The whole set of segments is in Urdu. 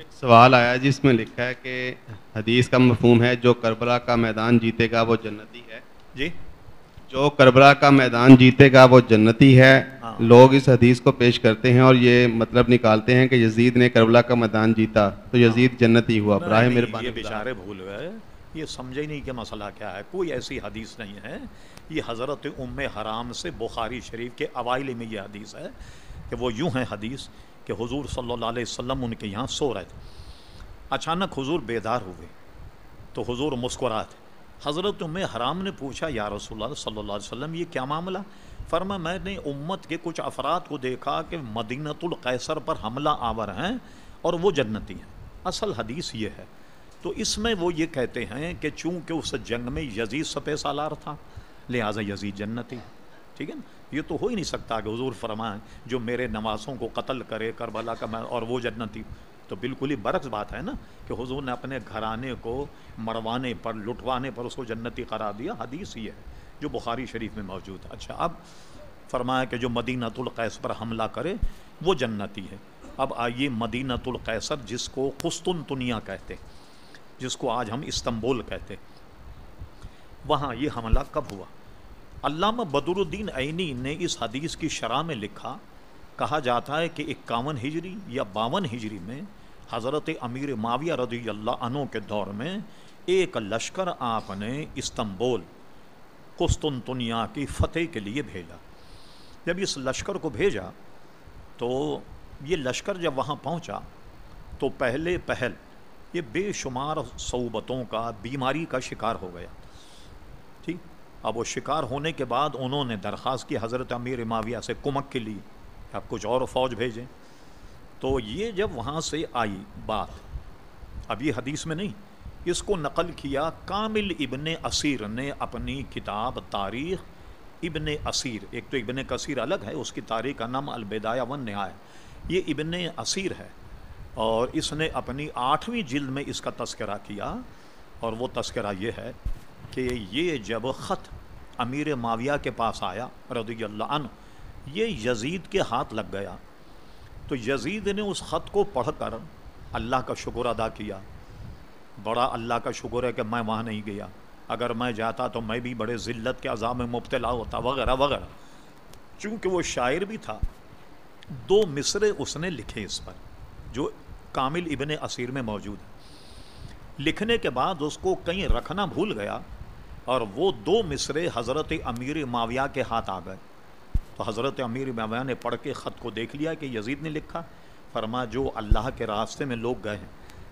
ایک سوال آیا جس میں لکھا ہے کہ حدیث کا مفہوم ہے جو کربلا کا میدان جیتے گا وہ جنتی ہے۔ جی۔ جو کربلا کا میدان جیتے گا وہ جنتی ہے۔ ہاں۔ لوگ اس حدیث کو پیش کرتے ہیں اور یہ مطلب نکالتے ہیں کہ یزید نے کربلا کا میدان جیتا تو یزید جنتی ہوا۔ براہ مہربانی یہ بیچارے بھول گئے۔ یہ سمجھے نہیں کہ مسئلہ کیا ہے۔ کوئی ایسی حدیث نہیں ہے۔ یہ حضرت ام حرام سے بخاری شریف کے اوائل میں یہ حدیث ہے کہ وہ یوں ہیں حدیث۔ کہ حضور صلی اللہ علیہ وسلم ان کے یہاں سو رہے تھے۔ اچانک حضور بیدار ہوئے تو حضور مسکرات۔ حضرت ام حرام نے پوچھا، یا رسول اللہ صلی اللہ علیہ وسلم، یہ کیا معاملہ؟ فرما، میں نے امت کے کچھ افراد کو دیکھا کہ مدینت القیصر پر حملہ آور ہیں اور وہ جنتی ہیں۔ اصل حدیث یہ ہے۔ تو اس میں وہ یہ کہتے ہیں کہ چونکہ اس جنگ میں یزید سپہ سالار تھا، لہٰذا یزید جنتی ٹھیک ہے نا؟ یہ تو ہو ہی نہیں سکتا کہ حضور فرمائیں جو میرے نوازوں کو قتل کرے کربلا کا میں اور وہ جنتی تو بالکل ہی برعکس بات ہے نا کہ حضور نے اپنے گھرانے کو مروانے پر، لٹوانے پر اس کو جنتی قرار دیا۔ حدیث یہ ہے جو بخاری شریف میں موجود ہے۔ اچھا اب فرمایا کہ جو مدینۃ القیس پر حملہ کرے، وہ جنتی ہے۔ اب آئیے مدینۃ القیصر جس کو قسطنطنیہ کہتے جس کو آج ہم استنبول کہتے وہاں یہ حملہ کب ہوا؟ علامہ بدر الدین عینی نے اس حدیث کی شرح میں لکھا، کہا جاتا ہے کہ اکاون ہجری یا باون ہجری میں حضرت امیر معاویہ رضی اللہ عنہ کے دور میں ایک لشکر آپ نے استنبول، قسطنطنیہ کی فتح کے لیے بھیجا۔ جب اس لشکر کو بھیجا تو یہ لشکر جب وہاں پہنچا تو پہلے پہل یہ بے شمار صعوبتوں کا، بیماری کا شکار ہو گیا۔ ٹھیک؟ اب وہ شکار ہونے کے بعد انہوں نے درخواست کی، حضرت امیر معاویہ سے کمک کے لیے، کہ آپ کچھ اور فوج بھیجیں۔ تو یہ جب وہاں سے آئی بات، اب یہ حدیث میں نہیں، اس کو نقل کیا کامل ابن اسیر نے اپنی کتاب تاریخ ابن اسیر، ایک تو ابن کثیر الگ ہے، اس کی تاریخ کا نام البدایہ ون نہائے یہ ابن اسیر ہے اور اس نے اپنی آٹھویں جلد میں اس کا تذکرہ کیا اور وہ تذکرہ یہ ہے کہ یہ جب خط امیر معاویہ کے پاس آیا رضی اللہ عنہ، یہ یزید کے ہاتھ لگ گیا۔ تو یزید نے اس خط کو پڑھ کر اللہ کا شکر ادا کیا۔ بڑا اللہ کا شکر ہے کہ میں وہاں نہیں گیا۔ اگر میں جاتا تو میں بھی بڑے ذلت کے عذاب میں مبتلا ہوتا، وغیرہ وغیرہ۔ چونکہ وہ شاعر بھی تھا، دو مصرے اس نے لکھے اس پر، جو کامل ابن اسیر میں موجود ہے لکھنے کے بعد اس کو کہیں رکھنا بھول گیا اور وہ دو مصرے حضرت امیر معاویہ کے ہاتھ آ گئے۔ تو حضرت امیر معاویہ نے پڑھ کے خط کو دیکھ لیا کہ یزید نے لکھا فرما جو اللہ کے راستے میں لوگ گئے ہیں،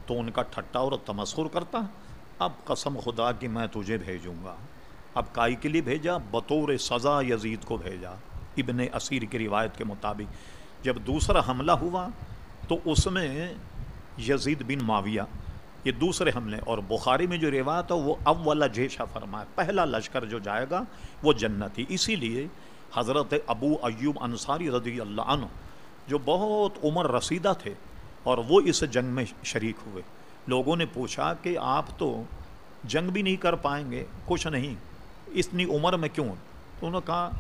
تو ان کا ٹھٹا اور تمسخر کرتا، اب قسم خدا کی میں تجھے بھیجوں گا۔ اب کائی کے لیے بھیجا، بطور سزا یزید کو بھیجا۔ ابن اسیر کی روایت کے مطابق جب دوسرا حملہ ہوا، تو اس میں یزید بن معاویہ یہ دوسرے حملے اور بخاری میں جو روایت ہے، وہ اول جیشا فرمایا پہلا لشکر جو جائے گا، وہ جنتی اسی لیے حضرت ابو ایوب انصاری رضی اللہ عنہ جو بہت عمر رسیدہ تھے اور وہ اس جنگ میں شریک ہوئے۔ لوگوں نے پوچھا کہ آپ تو جنگ بھی نہیں کر پائیں گے، کچھ نہیں، اتنی عمر میں کیوں؟ تو انہوں نے کہا،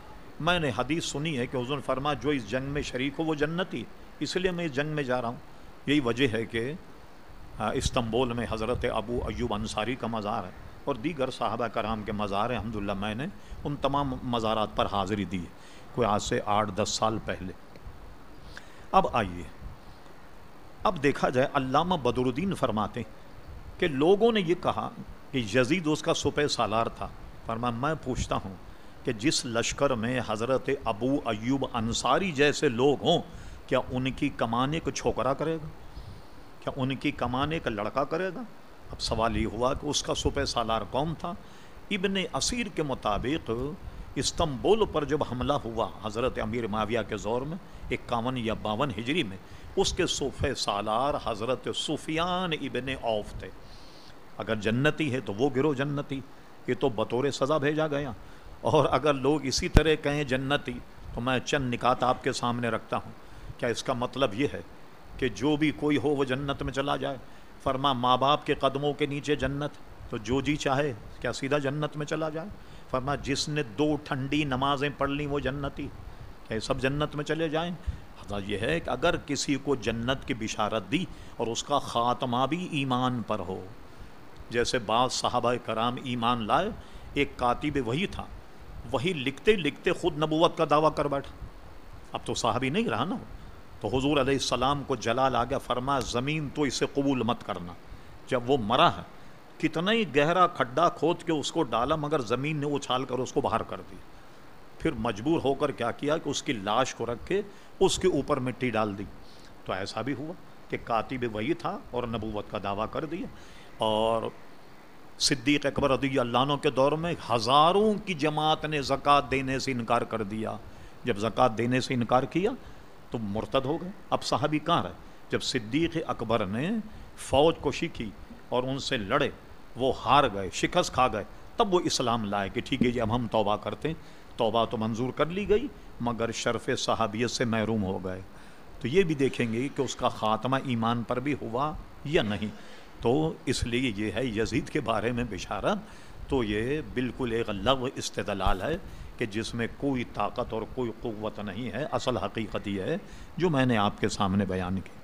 میں نے حدیث سنی ہے کہ حضور فرما جو اس جنگ میں شریک ہو، وہ جنتی اس لیے میں اس جنگ میں جا رہا ہوں۔ یہی وجہ ہے کہ استنبول میں حضرت ابو ایوب انصاری کا مزار ہے اور دیگر صحابہ کرام کے مزار ہیں الحمد میں نے ان تمام مزارات پر حاضری دی ہے، کوئی آج سے آٹھ دس سال پہلے۔ اب آئیے۔ اب دیکھا جائے، علامہ بدر الدین فرماتے کہ لوگوں نے یہ کہا کہ یزید اس کا سپہ سالار تھا۔ فرما، میں پوچھتا ہوں کہ جس لشکر میں حضرت ابو ایوب انصاری جیسے لوگ ہوں، کیا ان کی کمانے کو چھوکرا کرے گا؟ کیا ان کی کمانے کا لڑکا کرے گا؟ اب سوال یہ ہوا کہ اس کا سپہ سالار قوم تھا۔ ابن اسیر کے مطابق استنبول پر جب حملہ ہوا حضرت امیر معاویہ کے زور میں، اکاون یا باون ہجری میں، اس کے صوفے سالار حضرت سفیان ابن اوف تھے۔ اگر جنتی ہے تو وہ گرو جنتی، یہ تو بطور سزا بھیجا گیا۔ اور اگر لوگ اسی طرح کہیں جنتی، تو میں چند نکات آپ کے سامنے رکھتا ہوں۔ کیا اس کا مطلب یہ ہے کہ جو بھی کوئی ہو وہ جنت میں چلا جائے۔ فرما، ماں باپ کے قدموں کے نیچے جنت، تو جو جی چاہے، کیا سیدھا جنت میں چلا جائے؟ فرما، جس نے دو ٹھنڈی نمازیں پڑھ لیں وہ جنتی۔ کیا سب جنت میں چلے جائیں۔ یہ ہے کہ اگر کسی کو جنت کی بشارت دی اور اس کا خاتمہ بھی ایمان پر ہو، جیسے بعض صحابہ کرام ایمان لائے، ایک کاتب وہی تھا۔ وہی لکھتے لکھتے خود نبوت کا دعویٰ کر بیٹھا۔ اب تو صحابی نہیں رہا نا۔ تو حضور علیہ السلام کو جلال آ گیا فرما، زمین تو اسے قبول مت کرنا۔ جب وہ مرا ہے، کتنا ہی گہرا کھڈا کھود کے اس کو ڈالا، مگر زمین نے اچھال کر اس کو باہر کر دی۔ پھر مجبور ہو کر کیا کیا کہ اس کی لاش کو رکھ کے اس کے اوپر مٹی ڈال دی۔ تو ایسا بھی ہوا کہ کاتب وہی تھا اور نبوت کا دعویٰ کر دیا۔ اور صدیق اکبر رضی اللہ عنہ کے دور میں ہزاروں کی جماعت نے زکوٰۃ دینے سے انکار کر دیا۔ جب زکوٰۃ دینے سے انکار کیا تو مرتد ہو گئے۔ اب صحابی کہاں رہے؟ جب صدیق اکبر نے فوج کوشی کی اور ان سے لڑے، وہ ہار گئے، شکست کھا گئے۔ تب وہ اسلام لائے کہ ٹھیک ہے جی اب ہم توبہ کرتے ہیں۔ توبہ تو منظور کر لی گئی، مگر شرف صحابیت سے محروم ہو گئے۔ تو یہ بھی دیکھیں گے کہ اس کا خاتمہ ایمان پر بھی ہوا یا نہیں۔ تو اس لیے یہ ہے یزید کے بارے میں بشارت۔ تو یہ بالکل ایک لغ استدلال ہے کہ جس میں کوئی طاقت اور کوئی قوت نہیں ہے، اصل حقیقت یہ ہے جو میں نے آپ کے سامنے بیان کی۔